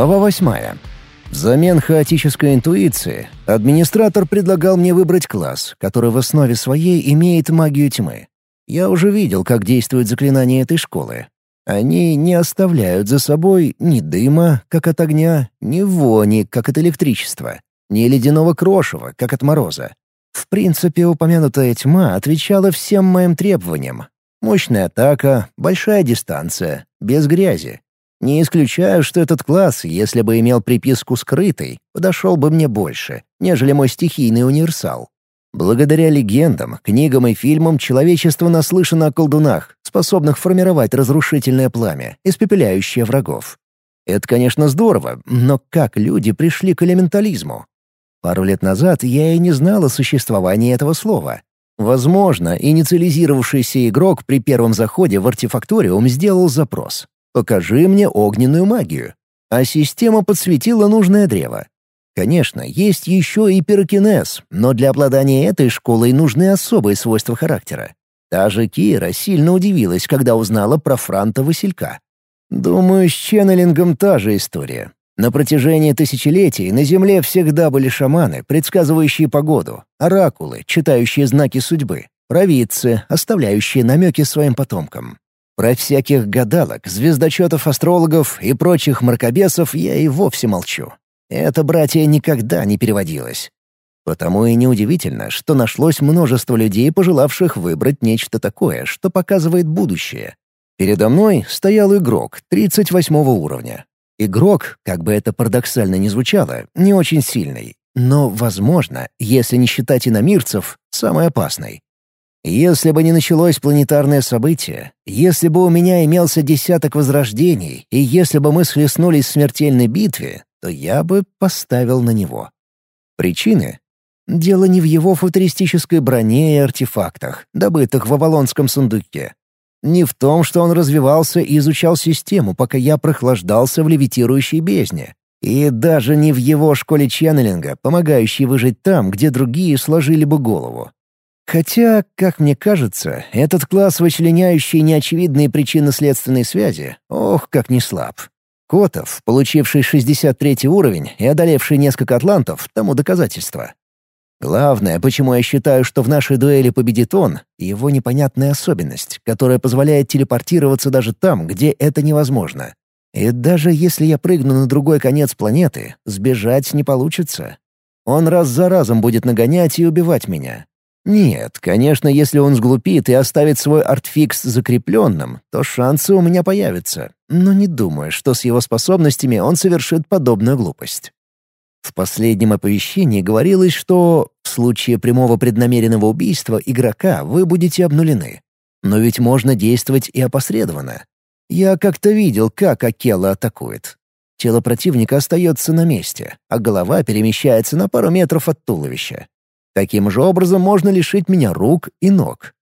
Глава восьмая. Взамен хаотической интуиции администратор предлагал мне выбрать класс, который в основе своей имеет магию тьмы. Я уже видел, как действуют заклинания этой школы. Они не оставляют за собой ни дыма, как от огня, ни вони, как от электричества, ни ледяного крошева, как от мороза. В принципе, упомянутая тьма отвечала всем моим требованиям. Мощная атака, большая дистанция, без грязи, не исключаю, что этот класс, если бы имел приписку «скрытый», подошел бы мне больше, нежели мой стихийный универсал. Благодаря легендам, книгам и фильмам человечество наслышано о колдунах, способных формировать разрушительное пламя, испепеляющее врагов. Это, конечно, здорово, но как люди пришли к элементализму? Пару лет назад я и не знал о существовании этого слова. Возможно, инициализировавшийся игрок при первом заходе в артефакториум сделал запрос. Покажи мне огненную магию. А система подсветила нужное древо. Конечно, есть еще и пирокинез, но для обладания этой школой нужны особые свойства характера. Даже Кира сильно удивилась, когда узнала про Франта Василька. Думаю, с ченнелингом та же история. На протяжении тысячелетий на Земле всегда были шаманы, предсказывающие погоду, оракулы, читающие знаки судьбы, провидцы, оставляющие намеки своим потомкам. Про всяких гадалок, звездочетов астрологов и прочих мракобесов я и вовсе молчу. Это, братья, никогда не переводилось. Потому и неудивительно, что нашлось множество людей, пожелавших выбрать нечто такое, что показывает будущее. Передо мной стоял игрок 38 уровня. Игрок, как бы это парадоксально ни звучало, не очень сильный, но, возможно, если не считать иномирцев, самый опасный. Если бы не началось планетарное событие, если бы у меня имелся десяток возрождений, и если бы мы схлестнулись в смертельной битве, то я бы поставил на него. Причины? Дело не в его футуристической броне и артефактах, добытых в Авалонском сундуке. Не в том, что он развивался и изучал систему, пока я прохлаждался в левитирующей бездне. И даже не в его школе ченнелинга, помогающей выжить там, где другие сложили бы голову. Хотя, как мне кажется, этот класс, вычленяющий неочевидные причины следственной связи, ох, как не слаб. Котов, получивший 63 уровень и одолевший несколько атлантов, тому доказательство. Главное, почему я считаю, что в нашей дуэли победит он, его непонятная особенность, которая позволяет телепортироваться даже там, где это невозможно. И даже если я прыгну на другой конец планеты, сбежать не получится. Он раз за разом будет нагонять и убивать меня, нет, конечно, если он сглупит и оставит свой артфикс закрепленным, то шансы у меня появятся, но не думаю, что с его способностями он совершит подобную глупость. В последнем оповещении говорилось, что в случае прямого преднамеренного убийства игрока вы будете обнулены. Но ведь можно действовать и опосредованно. Я как-то видел, как Акела атакует. Тело противника остается на месте, а голова перемещается на пару метров от туловища. Таким же образом можно лишить меня рук и ног.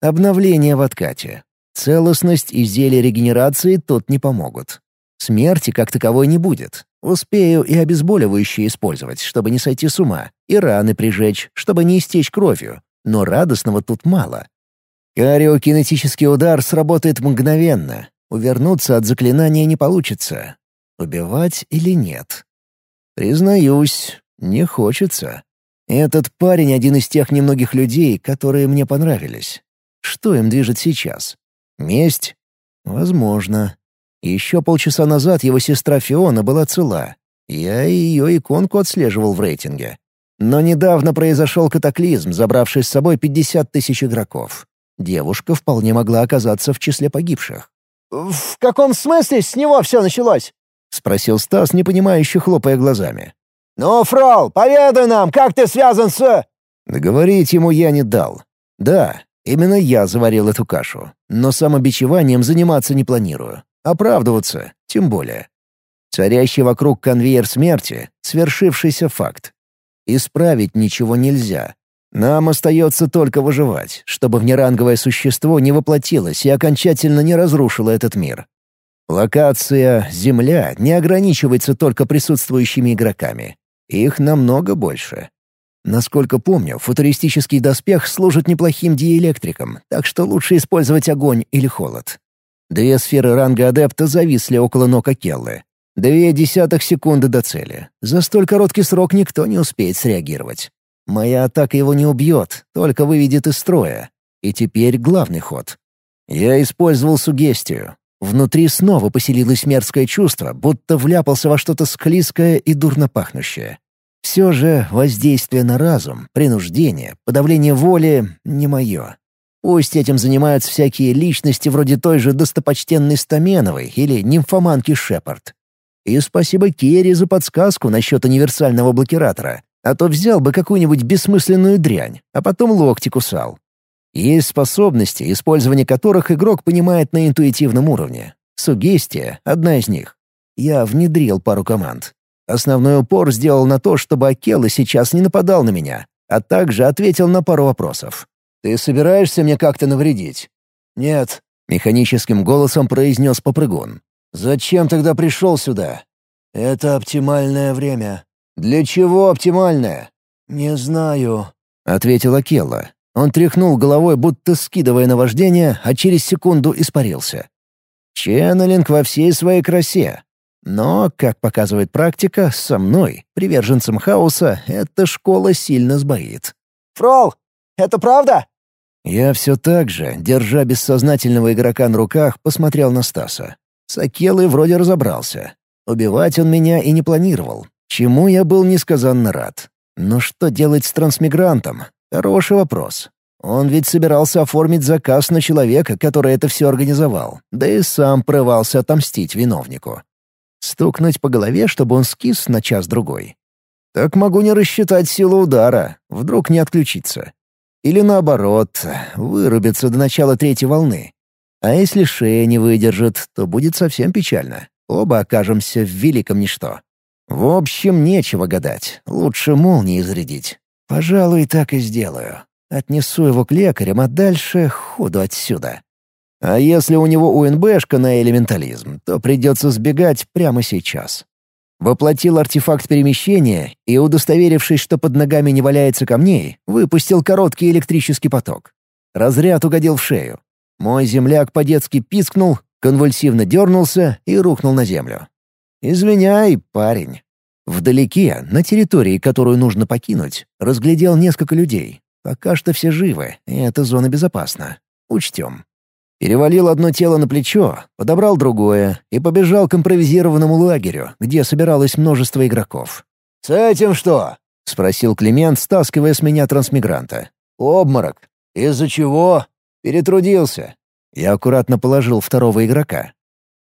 Обновление в откате. Целостность и зелье регенерации тут не помогут. Смерти как таковой не будет. Успею и обезболивающее использовать, чтобы не сойти с ума, и раны прижечь, чтобы не истечь кровью. Но радостного тут мало. Кариокинетический удар сработает мгновенно. Увернуться от заклинания не получится. Убивать или нет? Признаюсь, не хочется. Этот парень — один из тех немногих людей, которые мне понравились. Что им движет сейчас? Месть? Возможно. Еще полчаса назад его сестра Фиона была цела. Я ее иконку отслеживал в рейтинге. Но недавно произошел катаклизм, забравший с собой 50 тысяч игроков. Девушка вполне могла оказаться в числе погибших. «В каком смысле с него все началось?» — спросил Стас, непонимающе хлопая глазами. «Ну, Фрол, поведай нам, как ты связан с...» Договорить ему я не дал. Да, именно я заварил эту кашу, но самобичеванием заниматься не планирую. Оправдываться тем более. Царящий вокруг конвейер смерти — свершившийся факт. Исправить ничего нельзя. Нам остается только выживать, чтобы внеранговое существо не воплотилось и окончательно не разрушило этот мир. Локация «Земля» не ограничивается только присутствующими игроками. Их намного больше. Насколько помню, футуристический доспех служит неплохим диэлектриком, так что лучше использовать огонь или холод. Две сферы ранга адепта зависли около ног Акеллы. Две десятых секунды до цели. За столь короткий срок никто не успеет среагировать. Моя атака его не убьет, только выведет из строя. И теперь главный ход. Я использовал сугестию. Внутри снова поселилось мерзкое чувство, будто вляпался во что-то склизкое и дурно пахнущее. Все же воздействие на разум, принуждение, подавление воли — не мое. Пусть этим занимаются всякие личности вроде той же достопочтенной Стаменовой или нимфоманки Шепард. И спасибо Керри за подсказку насчет универсального блокиратора, а то взял бы какую-нибудь бессмысленную дрянь, а потом локти кусал. Есть способности, использование которых игрок понимает на интуитивном уровне. Сугестия — одна из них. Я внедрил пару команд. Основной упор сделал на то, чтобы Акела сейчас не нападал на меня, а также ответил на пару вопросов. «Ты собираешься мне как-то навредить?» «Нет», — механическим голосом произнес попрыгун. «Зачем тогда пришел сюда?» «Это оптимальное время». «Для чего оптимальное?» «Не знаю», — ответил Акелла. Он тряхнул головой, будто скидывая наваждение, а через секунду испарился. Ченнелинг во всей своей красе. Но, как показывает практика, со мной, приверженцем хаоса, эта школа сильно сбоит. «Фрол, это правда?» Я все так же, держа бессознательного игрока на руках, посмотрел на Стаса. С Акелой вроде разобрался. Убивать он меня и не планировал, чему я был несказанно рад. Но что делать с трансмигрантом? Хороший вопрос. Он ведь собирался оформить заказ на человека, который это все организовал, да и сам прорывался отомстить виновнику. Стукнуть по голове, чтобы он скис на час-другой. Так могу не рассчитать силу удара, вдруг не отключиться. Или наоборот, вырубиться до начала третьей волны. А если шея не выдержит, то будет совсем печально. Оба окажемся в великом ничто. В общем, нечего гадать. Лучше молнии зарядить. Пожалуй, так и сделаю. Отнесу его к лекарям, а дальше ходу отсюда. А если у него УНБшка на элементализм, то придется сбегать прямо сейчас. Воплотил артефакт перемещения и, удостоверившись, что под ногами не валяется камней, выпустил короткий электрический поток. Разряд угодил в шею. Мой земляк по-детски пискнул, конвульсивно дернулся и рухнул на землю. «Извиняй, парень». Вдалеке, на территории, которую нужно покинуть, разглядел несколько людей. Пока что все живы, и эта зона безопасна. Учтем. Перевалил одно тело на плечо, подобрал другое и побежал к импровизированному лагерю, где собиралось множество игроков. «С этим что?» — спросил Климент, стаскивая с меня трансмигранта. «Обморок. Из-за чего?» «Перетрудился». Я аккуратно положил второго игрока.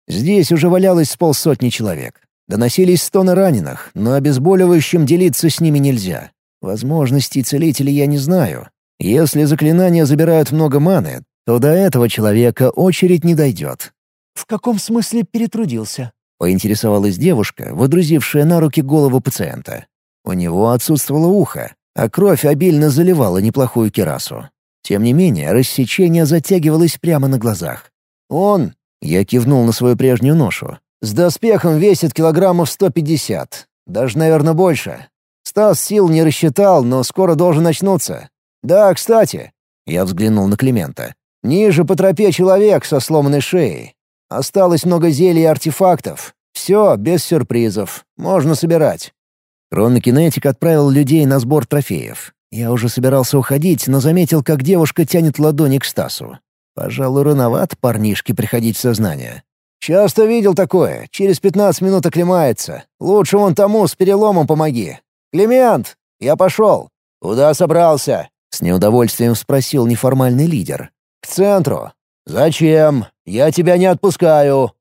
Здесь уже валялось с полсотни человек. Доносились стоны раненых, но обезболивающим делиться с ними нельзя. Возможностей целителей я не знаю. Если заклинания забирают много маны, то до этого человека очередь не дойдет. «В каком смысле перетрудился?» — поинтересовалась девушка, водрузившая на руки голову пациента. У него отсутствовало ухо, а кровь обильно заливала неплохую керасу. Тем не менее, рассечение затягивалось прямо на глазах. «Он...» — я кивнул на свою прежнюю ношу. «С доспехом весит килограммов сто пятьдесят. Даже, наверное, больше. Стас сил не рассчитал, но скоро должен очнуться. Да, кстати...» Я взглянул на Климента. Ниже по тропе человек со сломанной шеей. Осталось много зелий и артефактов. Все без сюрпризов. Можно собирать. Хронокинетик отправил людей на сбор трофеев. Я уже собирался уходить, но заметил, как девушка тянет ладони к Стасу. Пожалуй, рановат парнишке приходить в сознание. «Часто видел такое. Через пятнадцать минут оклемается. Лучше вон тому с переломом помоги. Климент, я пошел. Куда собрался?» С неудовольствием спросил неформальный лидер. «К центру». «Зачем? Я тебя не отпускаю».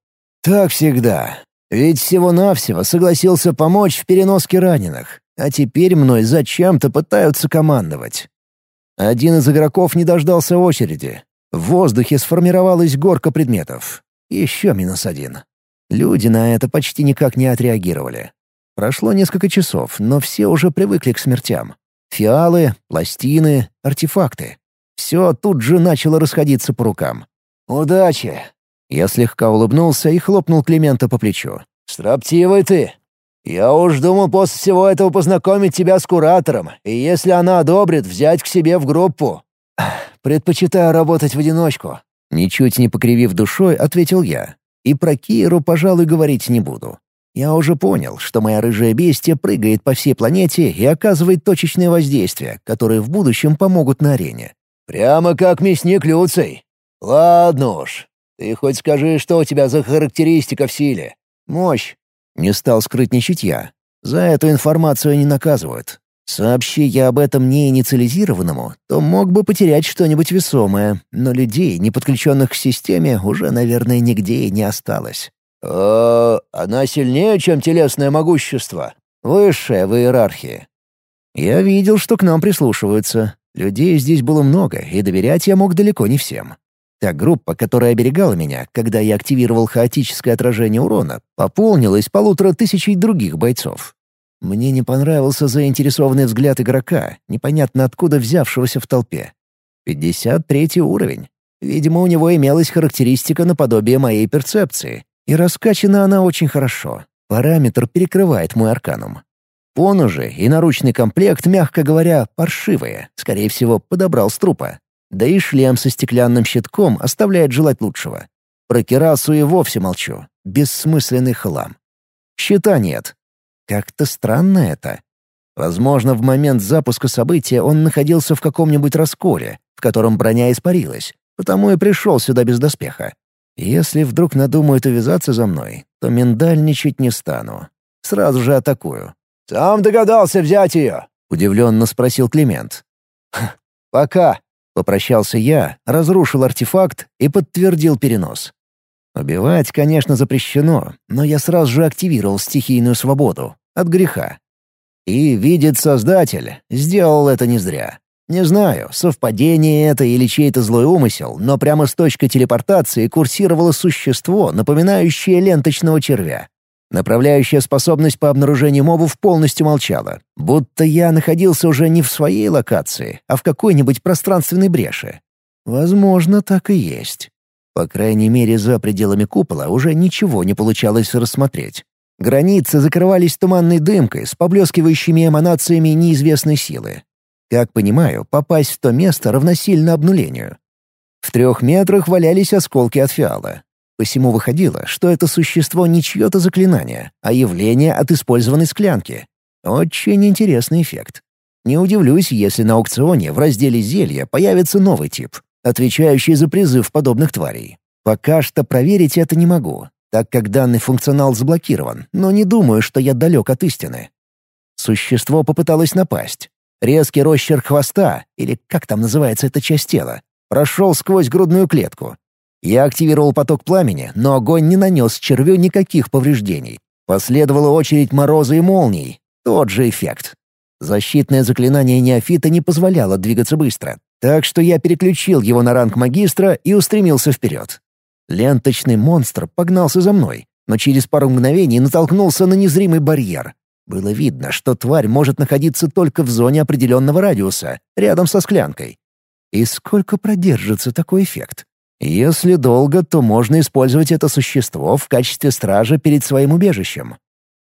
«Так всегда. Ведь всего-навсего согласился помочь в переноске раненых, а теперь мной зачем-то пытаются командовать». Один из игроков не дождался очереди. В воздухе сформировалась горка предметов. Еще минус один. Люди на это почти никак не отреагировали. Прошло несколько часов, но все уже привыкли к смертям. Фиалы, пластины, артефакты. Все тут же начало расходиться по рукам. «Удачи!» Я слегка улыбнулся и хлопнул Климента по плечу. «Строптивый ты! Я уж думал после всего этого познакомить тебя с куратором, и если она одобрит, взять к себе в группу. Предпочитаю работать в одиночку». Ничуть не покривив душой, ответил я. И про Киру, пожалуй, говорить не буду. Я уже понял, что моя рыжая бестия прыгает по всей планете и оказывает точечные воздействия, которые в будущем помогут на арене. «Прямо как мясник Люций. Ладно уж. Ты хоть скажи, что у тебя за характеристика в силе?» «Мощь». Не стал скрытничать я. За эту информацию не наказывают. Сообщи я об этом не инициализированному, то мог бы потерять что-нибудь весомое, но людей, не подключенных к системе, уже, наверное, нигде и не осталось. «Э, она сильнее, чем телесное могущество. Высшая в иерархии. Я видел, что к нам прислушиваются. Людей здесь было много, и доверять я мог далеко не всем. Та группа, которая оберегала меня, когда я активировал хаотическое отражение урона, пополнилась полутора тысячей других бойцов. Мне не понравился заинтересованный взгляд игрока, непонятно откуда взявшегося в толпе. 53 уровень. Видимо, у него имелась характеристика наподобие моей перцепции, и раскачана она очень хорошо. Параметр перекрывает мой арканум. Поножи и наручный комплект, мягко говоря, паршивые, скорее всего, подобрал с трупа. Да и шлем со стеклянным щитком оставляет желать лучшего. Про керасу и вовсе молчу. Бессмысленный хлам. Щита нет. Как-то странно это. Возможно, в момент запуска события он находился в каком-нибудь расколе, в котором броня испарилась, потому и пришел сюда без доспеха. Если вдруг надумают увязаться за мной, то миндальничать не стану. Сразу же атакую. «Сам догадался взять ее?» — удивленно спросил Климент. «Пока», — попрощался я, разрушил артефакт и подтвердил перенос. Убивать, конечно, запрещено, но я сразу же активировал стихийную свободу. От греха. И, видит Создатель, сделал это не зря. Не знаю, совпадение это или чей-то злой умысел, но прямо с точки телепортации курсировало существо, напоминающее ленточного червя. Направляющая способность по обнаружению мобов полностью молчала, будто я находился уже не в своей локации, а в какой-нибудь пространственной бреши. Возможно, так и есть. По крайней мере, за пределами купола уже ничего не получалось рассмотреть. Границы закрывались туманной дымкой с поблескивающими эманациями неизвестной силы. Как понимаю, попасть в то место равносильно обнулению. В трех метрах валялись осколки от фиала. Посему выходило, что это существо не чье-то заклинание, а явление от использованной склянки. Очень интересный эффект. Не удивлюсь, если на аукционе в разделе «Зелья» появится новый тип, отвечающий за призыв подобных тварей. Пока что проверить это не могу, так как данный функционал заблокирован, но не думаю, что я далек от истины. Существо попыталось напасть, Резкий росчерк хвоста, или как там называется эта часть тела, прошел сквозь грудную клетку. Я активировал поток пламени, но огонь не нанес червю никаких повреждений. Последовала очередь мороза и молний. Тот же эффект. Защитное заклинание неофита не позволяло двигаться быстро, так что я переключил его на ранг магистра и устремился вперед. Ленточный монстр погнался за мной, но через пару мгновений натолкнулся на незримый барьер. Было видно, что тварь может находиться только в зоне определенного радиуса, рядом со склянкой. И сколько продержится такой эффект? Если долго, то можно использовать это существо в качестве стража перед своим убежищем.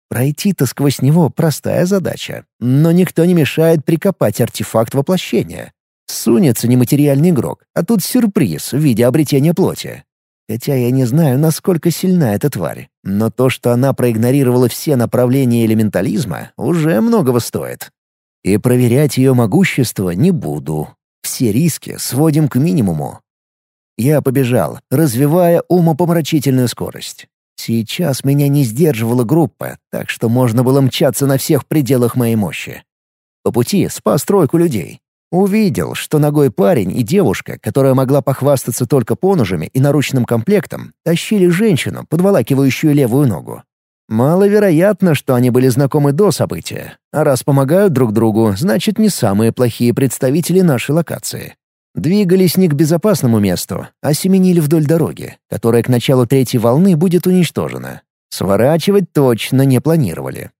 Пройти-то сквозь него простая задача, но никто не мешает прикопать артефакт воплощения. Сунется нематериальный игрок, а тут сюрприз в виде обретения плоти. Хотя я не знаю, насколько сильна эта тварь, но то, что она проигнорировала все направления элементализма, уже многого стоит. И проверять ее могущество не буду. Все риски сводим к минимуму. Я побежал, развивая умопомрачительную скорость. Сейчас меня не сдерживала группа, так что можно было мчаться на всех пределах моей мощи. По пути спас тройку людей. Увидел, что ногой парень и девушка, которая могла похвастаться только поножами и наручным комплектом, тащили женщину, подволакивающую левую ногу. Маловероятно, что они были знакомы до события, а раз помогают друг другу, значит, не самые плохие представители нашей локации. Двигались не к безопасному месту, а семенили вдоль дороги, которая к началу третьей волны будет уничтожена. Сворачивать точно не планировали.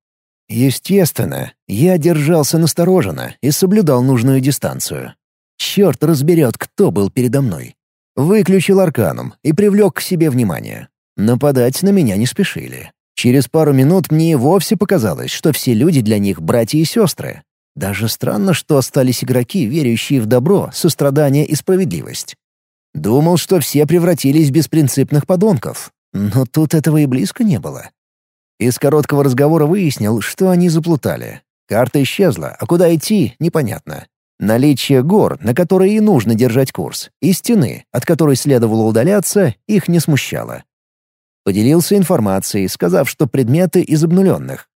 Естественно, я держался настороженно и соблюдал нужную дистанцию. Черт разберет, кто был передо мной. Выключил арканум и привлек к себе внимание. Нападать на меня не спешили. Через пару минут мне и вовсе показалось, что все люди для них братья и сестры. Даже странно, что остались игроки, верящие в добро, сострадание и справедливость. Думал, что все превратились в беспринципных подонков, но тут этого и близко не было. Из короткого разговора выяснил, что они заплутали. Карта исчезла, а куда идти — непонятно. Наличие гор, на которые и нужно держать курс, и стены, от которой следовало удаляться, их не смущало. Поделился информацией, сказав, что предметы из обнуленных.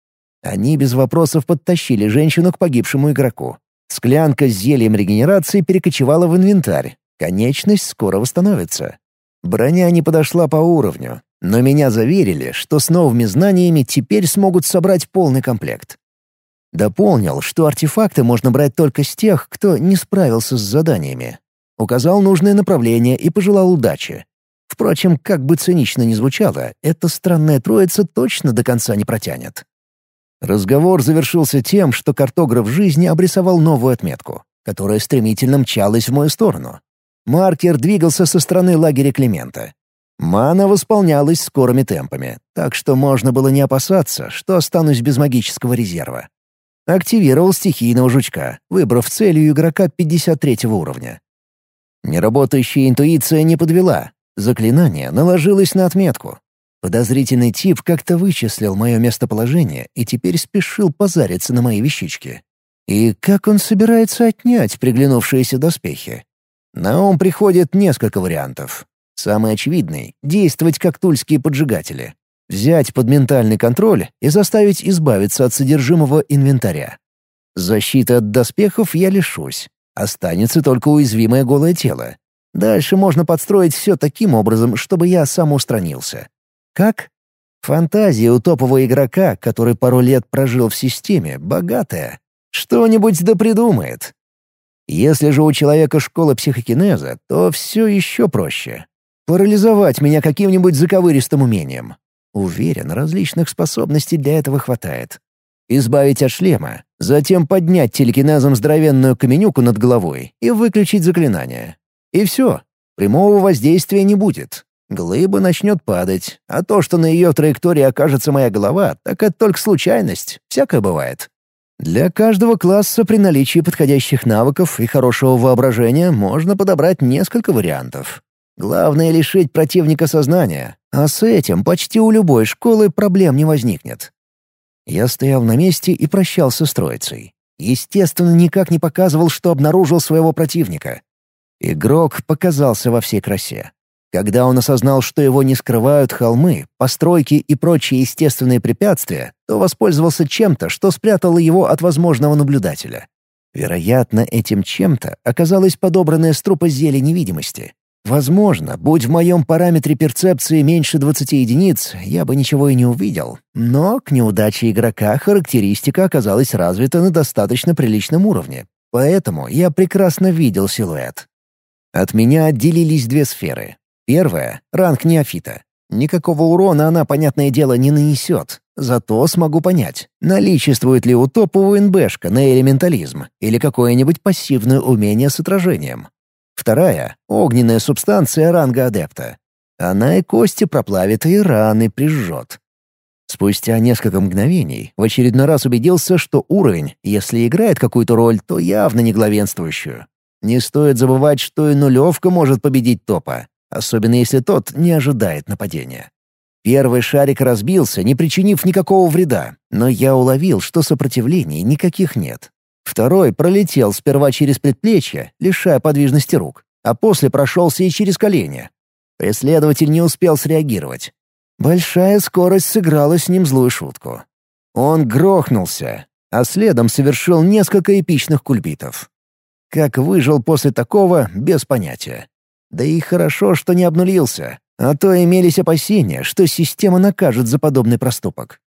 Они без вопросов подтащили женщину к погибшему игроку. Склянка с зельем регенерации перекочевала в инвентарь. Конечность скоро восстановится. Броня не подошла по уровню, но меня заверили, что с новыми знаниями теперь смогут собрать полный комплект. Дополнил, что артефакты можно брать только с тех, кто не справился с заданиями. Указал нужное направление и пожелал удачи. Впрочем, как бы цинично ни звучало, эта странная троица точно до конца не протянет. Разговор завершился тем, что картограф жизни обрисовал новую отметку, которая стремительно мчалась в мою сторону. Маркер двигался со стороны лагеря Климента. Мана восполнялась скорыми темпами, так что можно было не опасаться, что останусь без магического резерва. Активировал стихийного жучка, выбрав целью игрока 53 уровня. Неработающая интуиция не подвела. Заклинание наложилось на отметку. Подозрительный тип как-то вычислил мое местоположение и теперь спешил позариться на мои вещички. И как он собирается отнять приглянувшиеся доспехи? На ум приходит несколько вариантов. Самый очевидный — действовать как тульские поджигатели. Взять под ментальный контроль и заставить избавиться от содержимого инвентаря. Защиты от доспехов я лишусь. Останется только уязвимое голое тело. Дальше можно подстроить все таким образом, чтобы я сам устранился. Как? Фантазия у топового игрока, который пару лет прожил в системе, богатая. Что-нибудь да придумает. Если же у человека школа психокинеза, то все еще проще. Парализовать меня каким-нибудь заковыристым умением. Уверен, различных способностей для этого хватает. Избавить от шлема, затем поднять телекинезом здоровенную каменюку над головой и выключить заклинание. И все. Прямого воздействия не будет. Глыба начнет падать, а то, что на ее траектории окажется моя голова, так это только случайность. Всякое бывает. Для каждого класса при наличии подходящих навыков и хорошего воображения можно подобрать несколько вариантов. Главное — лишить противника сознания, а с этим почти у любой школы проблем не возникнет. Я стоял на месте и прощался с троицей. Естественно, никак не показывал, что обнаружил своего противника. Игрок показался во всей красе. Когда он осознал, что его не скрывают холмы, постройки и прочие естественные препятствия, то воспользовался чем-то, что спрятало его от возможного наблюдателя. Вероятно, этим чем-то оказалось подобранное с трупа зелье невидимости. Возможно, будь в моем параметре перцепции меньше 20 единиц, я бы ничего и не увидел. Но к неудаче игрока характеристика оказалась развита на достаточно приличном уровне. Поэтому я прекрасно видел силуэт. От меня отделились две сферы. Первая — ранг неофита. Никакого урона она, понятное дело, не нанесет. Зато смогу понять, наличествует ли у топового НБшка на элементализм или какое-нибудь пассивное умение с отражением. Вторая — огненная субстанция ранга адепта. Она и кости проплавит, и раны прижжет. Спустя несколько мгновений в очередной раз убедился, что уровень, если играет какую-то роль, то явно не главенствующую. Не стоит забывать, что и нулевка может победить топа, особенно если тот не ожидает нападения. Первый шарик разбился, не причинив никакого вреда, но я уловил, что сопротивлений никаких нет. Второй пролетел сперва через предплечье, лишая подвижности рук, а после прошелся и через колени. Преследователь не успел среагировать. Большая скорость сыграла с ним злую шутку. Он грохнулся, а следом совершил несколько эпичных кульбитов. Как выжил после такого, без понятия. Да и хорошо, что не обнулился, а то имелись опасения, что система накажет за подобный проступок.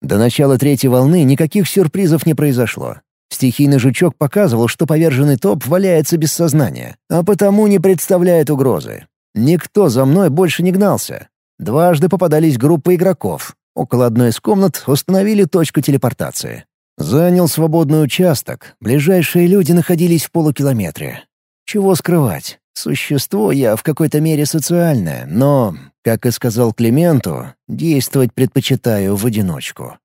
До начала третьей волны никаких сюрпризов не произошло. Стихийный жучок показывал, что поверженный топ валяется без сознания, а потому не представляет угрозы. Никто за мной больше не гнался. Дважды попадались группы игроков. Около одной из комнат установили точку телепортации. Занял свободный участок. Ближайшие люди находились в полукилометре. Чего скрывать? Существо я в какой-то мере социальное, но, как и сказал Клименту, действовать предпочитаю в одиночку.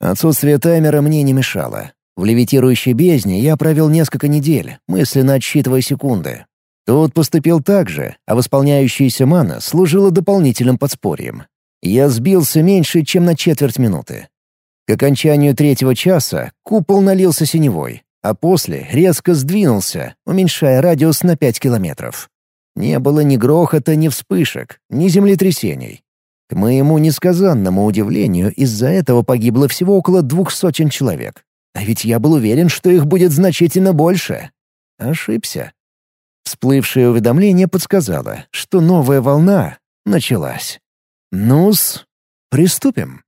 Отсутствие таймера мне не мешало. В левитирующей бездне я провел несколько недель, мысленно отсчитывая секунды. Тут поступил так же, а восполняющаяся мана служила дополнительным подспорьем. Я сбился меньше, чем на четверть минуты. К окончанию третьего часа купол налился синевой, а после резко сдвинулся, уменьшая радиус на пять километров. Не было ни грохота, ни вспышек, ни землетрясений. К моему несказанному удивлению, из-за этого погибло всего около двух сотен человек. А ведь я был уверен, что их будет значительно больше. Ошибся. Всплывшее уведомление подсказало, что новая волна началась. Ну-с, приступим.